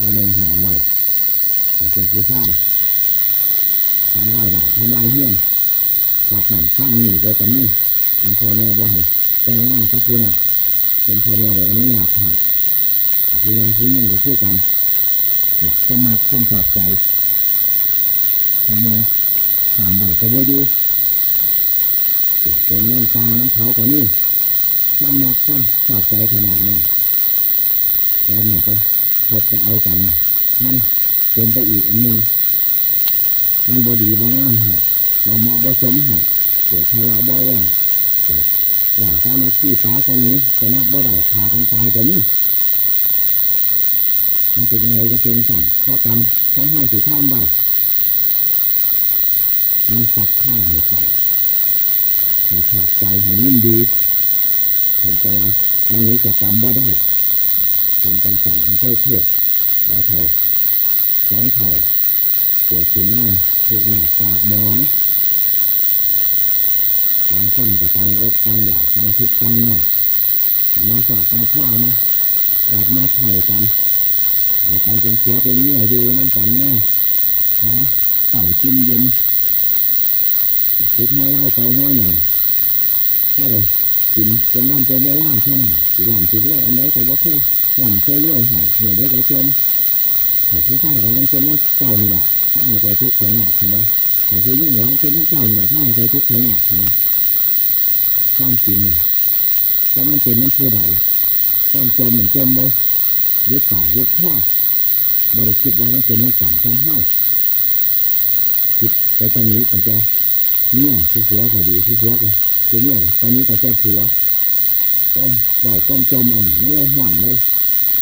เอาเนื้อหอมไว้แต่เป็นผู้ชายทำได้แบบทำลายเฮี้ยนพอขันข้ามหนีไปแต่นี่ทางพอแม่บ่ให้แต่งงานก็คือน่ะเป็นพอแม่เดี๋ยวอนุญาตให้ผู้ยาผู้ยิ่งก็ช่วยกันก็มาความสอบใจพอแม่ถามไหวก็บ่อยู่เป็นนั่นตาน้ำเขาก็นี่ความมาความสอบใจขนาดนั้นแล้วเนี่ยก็ พบจะเอากัน มันเป็นไปอีกอันนึงมันบอดีบ่งามให้มาเหมาะบ่สมให้เกิดทะเลาะบ่แว่งเกิดว่าสามัคคีป้ากันนี้จะนับบ่ได้พากันตายกันนี้มันเป็นยังไงก็เป็นสั่งข้อกรรมของห้าสีข้ามบ่ามันซักข้าให้ไปให้ขอบใจให้ยิ่งดีเห็นใจวันนี้จะกรรมบ่ได้ ทำกันสั่งให้เท่าเทียบแล้วเท่าสองเท่าเกิดขึ้นหน้าถูกหน้าปากมองต่างคนก็ต่างอดต่างอยากต่างทุกต่างหน้าแต่มาฝากมาพ่อมารักมาไข่กันเอากันเป็นเชื้อเป็นเนื้ออยู่นั่นกันแน่ฮะเต่าจิ้มเย็นคิดให้เล่าเขาห้อยหน่อยแค่เลยกินจนร่ำจนไม่ล่าเท่านั้นสิหล่ำสิด้วยอันใดก็บ่เค ยหล่ำเคยรวยหายเหนื่อยได้ก็จมหายที่ใต้ก็มันจนนั่เก่านี่แหละถ้าให้ใจทุกข์ใจหนักเห็นไหมแต่คือยิ่งร้อนจนนั่เก่าเนี่ยถ้าให้ใจทุกข์ใจหนักเห็นไหมความจริงเนี่ยก็มันเป็นมันผู้ใดความจมเหมือนจมบ่ยึดปากยึดข้อบริคิดว่ามันเป็นมันสองของเฮาคิดไปตอนนี้แต่จะเนี่ยผู้ผัวก็ดีผู้ผัวก็คือเนี่ยตอนนี้ก็จะผัวก็เว่าก้มจมอันนี้ไม่เลยห่วงเลย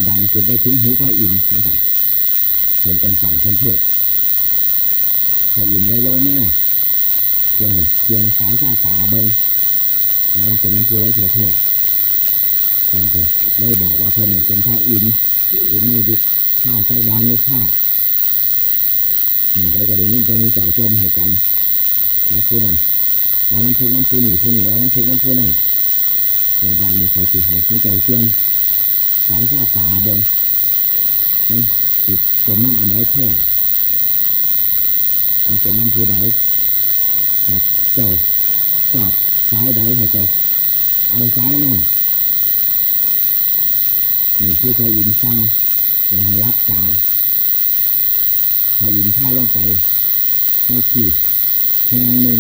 ดังจนไปถึงหูพระอินทร์นะครับเห็นกันสั่งเพื่อนเพื่อพระอินทร์เลยลงมาเพียงเพียงสายชาตาเบิ้งแล้วเป็นน้ำพุแล้วเถอะเถอะเพื่อนก็เลยบอกว่าเพื่อนเป็นพระอินทร์ผมมีดิข้าวใส่ดาวในข้าวหนึ่งได้ก็เดี๋ยวนี้จะมีจ่ายจมให้กันนะคือนั่นว่ามันทุกน้ำพุหนีผู้หนีว่ามันทุกน้ำพุนั่นแล้วบานมีใครตีหายที่ใจเชื่อง สายชาตาเบิ้งมันติดจมน้ำอันใดแท้มันเป็นน้ำพุใดครัเจ้าชอบสายใดให้เจ้าเอาสายนั่นนี่คือพระอินทร์สร้างอย่าให้รับตาพระอินทร์ท่าลงไปในที่แห่งหนึ่ง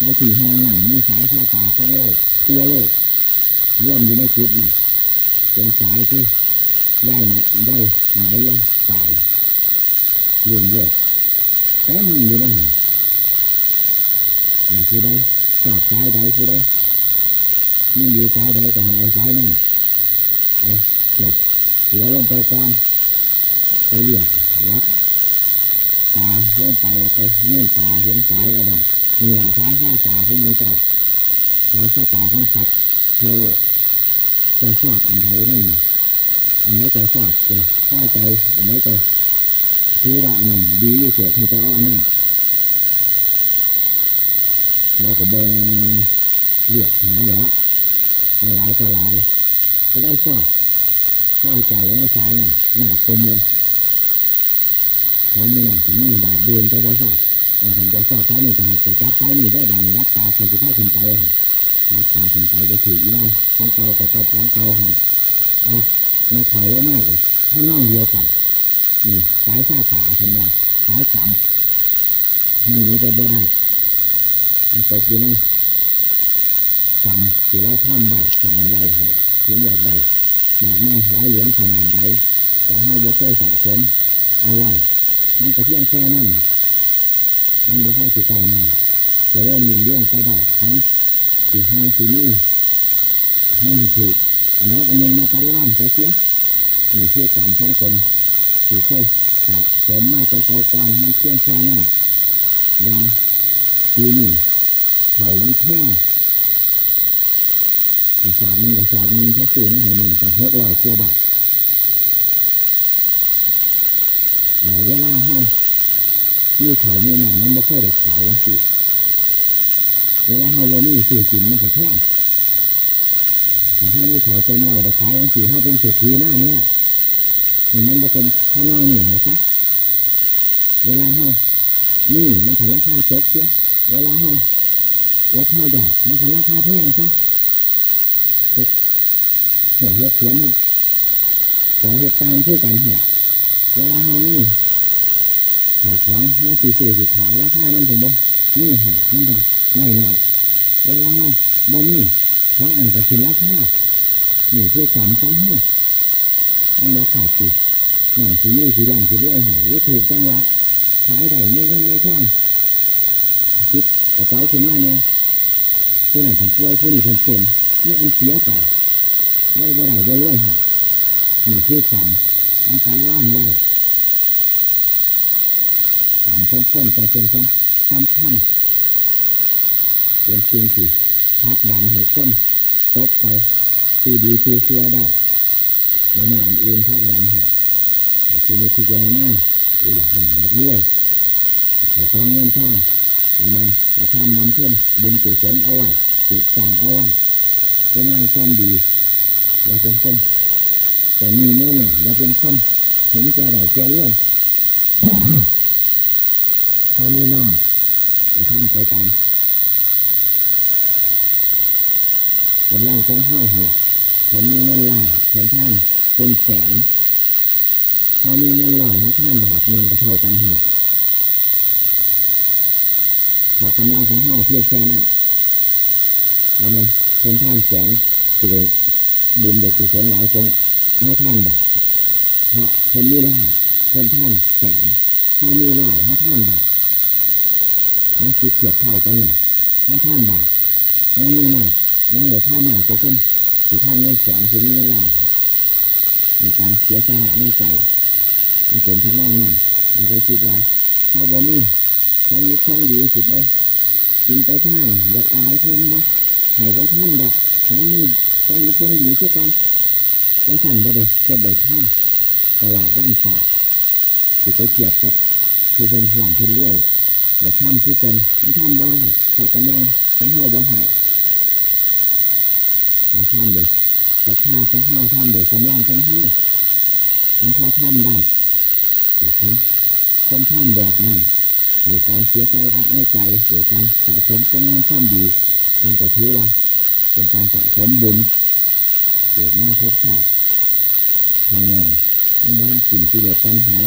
ในที่แห่งหนึ่งมีสายชาตาทั่วโลกทั่วโลกร่วมอยู่ในจุดนี้ เป็นสายที่ย่ายไหนย่ายไหนตายรวมโลกเต็มอยู่ในหันอย่าผู้ใดชอบสายใดผู้ใดยิ่งอยู่สายใดก็ให้เอาสายนั่นเอาจบหัวลงไปก่อนไปเรียกรับตาลงไปแล้วไปนื่นตาเห็นสายแล้วมันมีหลายสายข้าตาของมือเจ้าสายข้าตาของสัตว์ทั่วโลก จะชอบอันไหนนั่นอันไหนใจะชอบจะเข้าใจอันไหนใจคือว่าอันนั้นดีอยู่เสียให้เจ้าอันนั้นเราก็เบิ่งเรียกหาแล้วหลายต่อหลายจะได้ชอบเข้าใจในสายน่ะหน้าโกมูเขามีหนังถึงนี่ดาบเดินจะว่าชอบมันถึงจะชอบสายนี่จะจะจับสายนี่ได้ดังรับตาเคยจะพาขึ้นไป รับตาขึ้นไปไปถืออีน่าของเก่ากับเก่าของเก่าหันเอาในเขาเยอะมากเลยถ้าน้องเดียวกันนี่สายซาตาเห็นว่าสายกรรมมันหนีไปบ่ได้มันตกอยู่ในกรรมที่เราทำไว้สร้างไว้ให้ถึงอยากได้หากไม่ร้ายเหลืองขนาดไหนจะให้ยกเคยสะสมเอาไว้มันก็เพียงแค่นั้นมันบ่พอสิเก่านั่นจะเริ่มยิ่งย่งไปได้ทั้ง สี่ห้างสี่นี้มันถูกอันนั้นอันนึงมาตะล่างไปเสียนี่เชื่อการของตนสีเคยสะสมมาจะเก่าก่อนมันเพียงแค่นั้นยังทีนี่เขามันแค่กระสอบหนึ่งกระสอบหนึ่งเขาซื้อมาให้หนึ่งแต่หกร้อยกว่าบาทหลายเวลาให้มีเขามีหนามันไม่ค่อยได้ขายแล้วสิ เวลาเขาว่ามีสื่อกินมันก็แค่แต่ถ้ามีเขาเต็มเราไปขายแล้วสิเขาเป็นเศรษฐีหน้าเนี่ยนี่มันจะเป็นข้างนอกนี่ไหนซะเวลาเฮานี่มันถึงราคาตกเสียเวลาเฮาวัดเท่าใหญ่มันถึงราคาแพงซะเฮ็ดหัวเฮ็ดสวนต่อเหตุการณ์คือกันเหรอเวลาเฮานี่เขาของมาสีสื่อสีขายราคามันถึงบ่นี่เหรอมันถึง ไม่หน่อยเวลาบ่มีเขาอาจจะถึงราคานี่คือจำของเฮามันราคาสิหนังสีนี่สีแดงสีด้วยหายถูกจังหวะขายได้ไม่เงินไม่ท่องคิดกระเป๋าขึ้นมาเนี่ยผู้นั้นถึงป่วยผู้นี้ถึงเป็นนี่อันเสียไปไว้บ่ได้บ่รวยหายหนี่คือความมันการว่างไว้สามคนคนใจเป็นคนสำคัญ เป็นสิ่งที่พักดันให้คนตกไปคือดีคือเสียได้แล้วแม่อันอื่นพักดันให้ทีนี้ที่แกน่าอยากหลังอยากรวยแต่ของเงินทองแต่มาแต่ทำมันเพื่อนบุญกุศลเอาไว้ปลูกสร้างเอาไว้เป็นงานความดีอย่าเป็นคนแต่มีแน่หน่อยอย่าเป็นคนเห็นแก่ได้แก่เรื่องพอมีน้อยแต่ทำไปตาม กำลังของห้อยหัวผมมีเงินล้านผมท่านเป็นแสนพอมีเงินลอยให้ท่านบาทหนึ่งก็เท่ากันหัวพอกำลังของห้อยเพียงแค่นั้นแล้วเนี่ยคนท่านแสนคือบุญเด็กกุศลหลายคงให้ท่านบาทเพราะคนมีล้านคนท่านแสนพอมีลอยให้ท่านบาทนักคิดเทียบเท่ากันเลยให้ท่านบาทยังมีหน่อ ยยังเหลือท่านหน่อยก็คนที่ท่านเงินแสนคือเงินล้านมีการเสียสละในใจมันเป็นท่านองนั่นเราไปคิดว่าถ้าบ่มีเขายึดข้องดีสุดเลยกินไปท่านอยากอายเพิ่มบ่ให้ว่าท่านดอกเขามีเขายึดข้องยืดีทุกคนต้องสั่นบ่ได้เก็บได้ท่านตลอดด้านฝากสิไปเกียบครับคือเป็นหลังเพิ่อนเรื่อยอยากท่าทำคือเป็นไม่ทำบ่ได้เขากำลังต้องเฮาบ่หาย มาทำเลยเขาท่าต้องเฮาทำเลยกำลังต้องเฮามันพอทำได้คนทำแบบนั้นหรือการเสียใจละในใจหรือการสะสมเป็นงานความดีมันจะถือว่าเป็นการสะสมบุญเกิดหน้าพบชาติทางไงในบ้านกลิ่นกิเลสปัญหา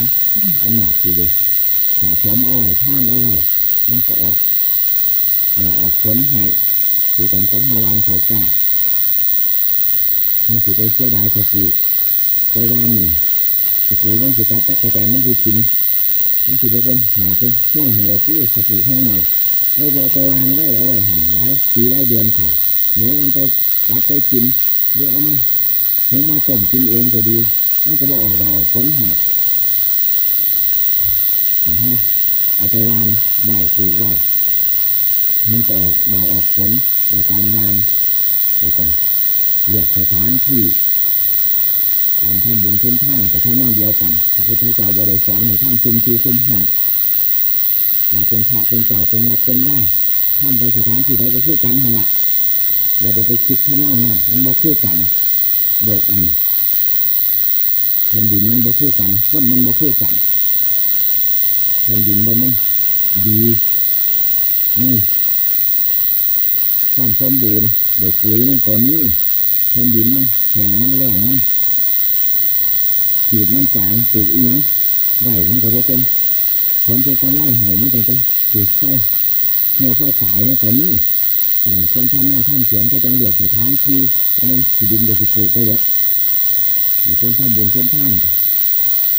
อันหนักกิเลสสะสมเอาไว้ท่านเอาไว้มันก็ออกดอกออกผลให้คือกันกับเมื่อวานเขาก้า ถ้าสิไปเสียดายเขาปลูกไปวานนี่สปูมันสิกัดแตักแตนมันสิกินมันสิเป็นหนาเป็นช่วงของเราที่สปูแห้งหน่อยเราจะไปวานได้เอาไว้หันไว้ปีได้เดือนเขาหรือมันไปตัดไปกินเดี๋ยวเอามาหุงมาต้มกินเองก็ดีมันก็บอกออกดอกผลให้ทำให้เอาไปวานไหวปลูกไหวมันก็ออกดอกออกผลแต่การวานแต่ต้อง เลือกสถานที่การทำบุญพื้นท่านแต่ถ้านั่งเดียวกันพระพุทธเจ้าบริสอนให้ท่านชุมชูชุมหาอย่าเป็นพระเป็นเจ้าเป็นวัดเป็นว่าท่านไปสถานที่ใดก็คือกันหันละอย่าไปคิดข้างนอกนั่นมันบ่คือกันโลกอันแผ่นดินมันบ่คือกันคนมันบ่คือกันแผ่นดินบ่มันดีนี่ความสมบูรณ์เด็กปุ๋ยมันตัวนี้ แผ่นดินมันแข็งมันแรงมันจีบมันจางปลูกเอียงไหวมันก็ว่เป็นผลเป็นการไล่หายนี่ก็จะปลูกไฟเหี่ยวไฟตายนี่ก็นี่คนทำหน้าทำสวนก็จังเดือดสถานที่อันนั้นสีดินก็สิปลูกไปเยอะเดี๋ยวคนทำบุญเพื่อนท่าน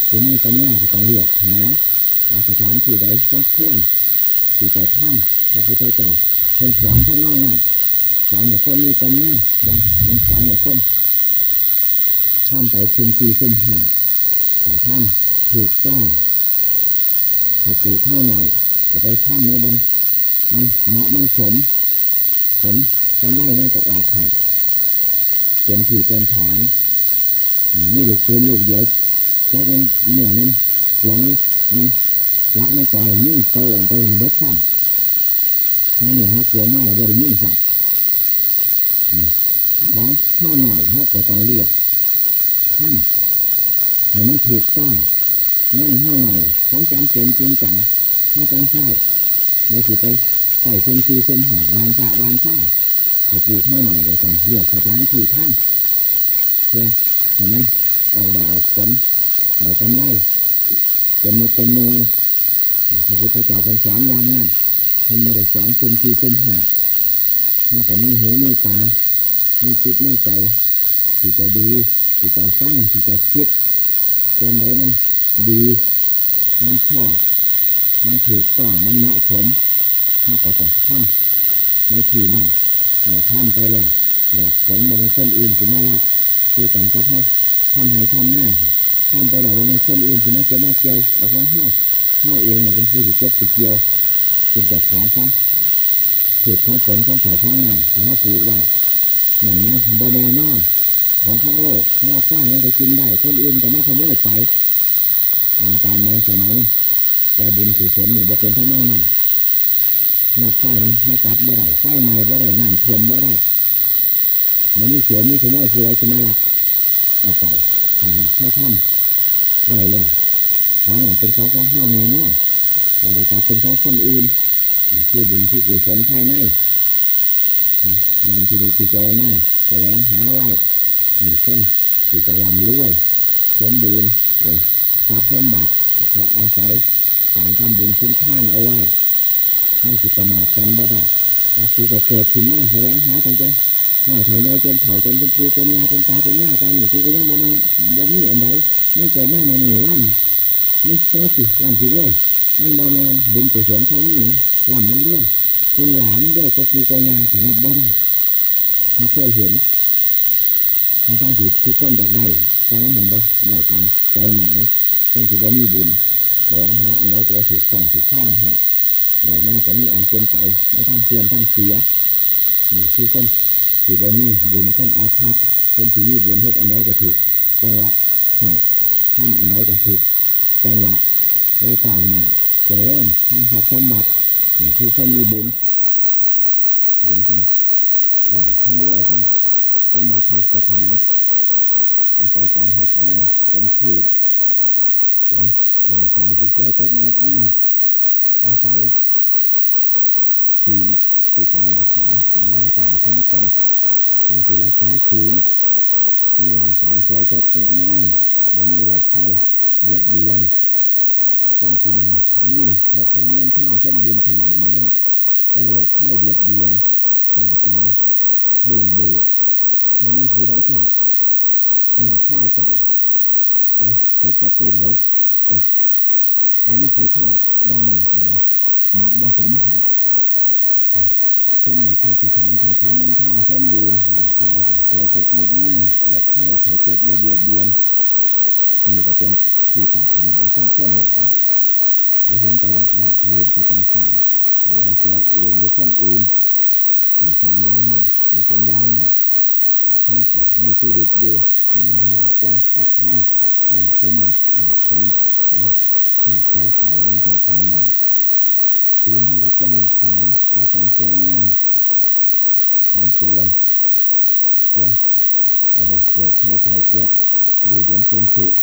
คุณมีปัญญาก็ต้องเลือกหาสถานที่ใดต้องเควรที่จะทำพระพุทธเจ้าคนสอนท่านน้องนั่น อนให้คนมีปัญญามันสอนให้คนทำไปชุมชีชุมหาแต่ท่านถูกต้องถ้าปลูกเข้าหน่อยเอาไปทำในบนมันเหมาะมันสมผลกำไรมันจะออกให้เป็นถือเป็นฐานนี่ลูกปืนลูกเดียวก็เป็นเหนื่อยนั้นหวงมันรักมันก่อนยิ่งโตไปเป็นเบิดซ้ำถ้าเนี่ยฮะหวงมากว่ายิ่งซ้ำ ของข้าวหน่อยเขาก็ต้องเลือกท่านให้มันถูกต้องเงินเท่าหน่อยของจำเป็นจริงจังให้ต้องใช้ไม่สิไปใส่เชิงซีเชิงหาวานสะวานซ่าถ้าปลูกเท่าหน่อยก็ต้องเลือกสถานที่ท่านเพื่อให้มันออกดอกออกผลได้กำไรเป็นเม็ดเป็นหน่วยพระพุทธเจ้าเป็นสอนอย่างนั้นท่านไม่ได้สอนเชิงซีเชิงหาถ้าแต่มีหูมีตา มีจิตมีใจที่จะดูที่จะสร้างที่จะคิดเรื่องใดมันดีมันชอบมันถูกต้องมันเหมาะสมถ้าก็ต้องทำในที่นั่นเนี่ยทำไปเลยดอกผลมาเป็นคนอื่นสิมารับคือแต่งก็ทำทำให้ทำหน้าทำไปแบบว่าเป็นคนอื่นสิมาเก็บมาเกี่ยวเอาของห้าเข้าเองเนี่ยเป็นผู้สิเก็บสิเกี่ยวเป็นดอกของเขาเขตของผลของเขาของงานที่เขาปลูกไว้ นั่นนะบอแน่นอนของข้างโลกเราสร้างมันก็กินได้คนอื่นก็ไมาขโมยไปของการในสมัยแต่บุญกุศลนี่บ่เป็นทั้งนั้นนั่นนอกไฟนี่มาตัดบ่ได้ไฟไหม้บ่ได้น้ำท่วมบ่ได้มันมีเสือมีขโมยคืออะไรจะมาลักเอาไปหาเข้าถ้ำไว้แล้วของหนั่นเป็นของของห้าแน่นอนบ่ได้ตัดเป็นของคนอื่นคือบุญที่กุศลภายใน นที่นี่คือเจอหน้าแสวงหาไว้หนึ่งคนที่จลำรวยสมบูรณ์ทรัพย์สมบัติเพราะอาศัยการทำบุญคุ้มท่านเอาไว้ให้จิตประมาทกันบ่ได้แล้วกูก็เกิดขึ้นมาแสวงหาตั้งแต่หน่อยเถอยใหญ่จนเผาจนเป็นปูเป็นยาเป็นตาเป็นหน้าตาหนีกูก็ยังบ่มาบ่มีอันใดไม่เกิดมาในหนึ่งวันนี่เพราสิวันที่ด้วยมันบ่แมนบุญกุศลเขานี่ลำมันเรียก คนหลานด้วยก็กูก็ยาแต่นับบ่ได้ถ้าเคยเห็นทั้งทั้งที่ทุกคนอยากได้เพราะนั้นเห็นบ่ได้ตามใจหมายทั้งที่ว่ามีบุญแต่ว่าฮะอันใดตัวถูกส่องถูกข้างให้ได้มากกว่านี้อันเป็นไปไม่ทั้งเสื่อมทั้งเสียนี่คือคนที่ว่ามีบุญคนอาภัพคนที่มีบุญเฮ็ดอันใดก็ถูกจังหวะให้ทำอันใดก็ถูกจังหวะได้กล่าวมาเจริญทางทรัพย์สมบัติ คือคนมีบุญบุญทั้งหลังทั้งรวยทั้งสมบัติสถานอาศัยการให้ข้าวเป็นพืชเป็นร่างกายที่เจ้าเจ็ดงดงามอาศัยศีลที่การรักษาการว่าจาทั้งตนทั้งที่รักษาศีลมีร่างกายเจ้าเจ็ดงดงามและมีโรคไข้เบียดเบียน ทั้งที่นั่นนี่เขาของเงินทองสมบูรณ์ขนาดไหนแต่โรคไข้เบียดเบียนหน้าตาบึ้งบูดมันมีผู้ใดชอบเหนือข้อใจไปพบกับผู้ใดแต่มันมีผู้ชอบดังนั้นแต่บ่เหมาะบ่สมหันสมบัติสถานของของเงินทองสมบูรณ์ห่างกาแต่เชื้อชดงดงามเหลือไข้ไข่เจ็บบ่เบียดเบียนนี่ก็เป็น ที่ปรารถนาของคนหลายเขาเห็นก็อยากได้เขาเห็นก็ต้องการเวลาเสียเอื่นหรือคนอื่นต้องการย่างนั้นอย่าเป็นยางนั้นห้าก็มีชีวิตอยู่ห้ามห้าก็แจ้งแต่ท่านยากสมบัติหลักผลและหากต่อไปในศาสตร์ทางงานทีมห้าก็แจ้งรักษาเพื่อความสวยงามของตัวเพื่อไหล่โรคไข้ไข้เจ็บอยู่เย็นเป็นทุกข์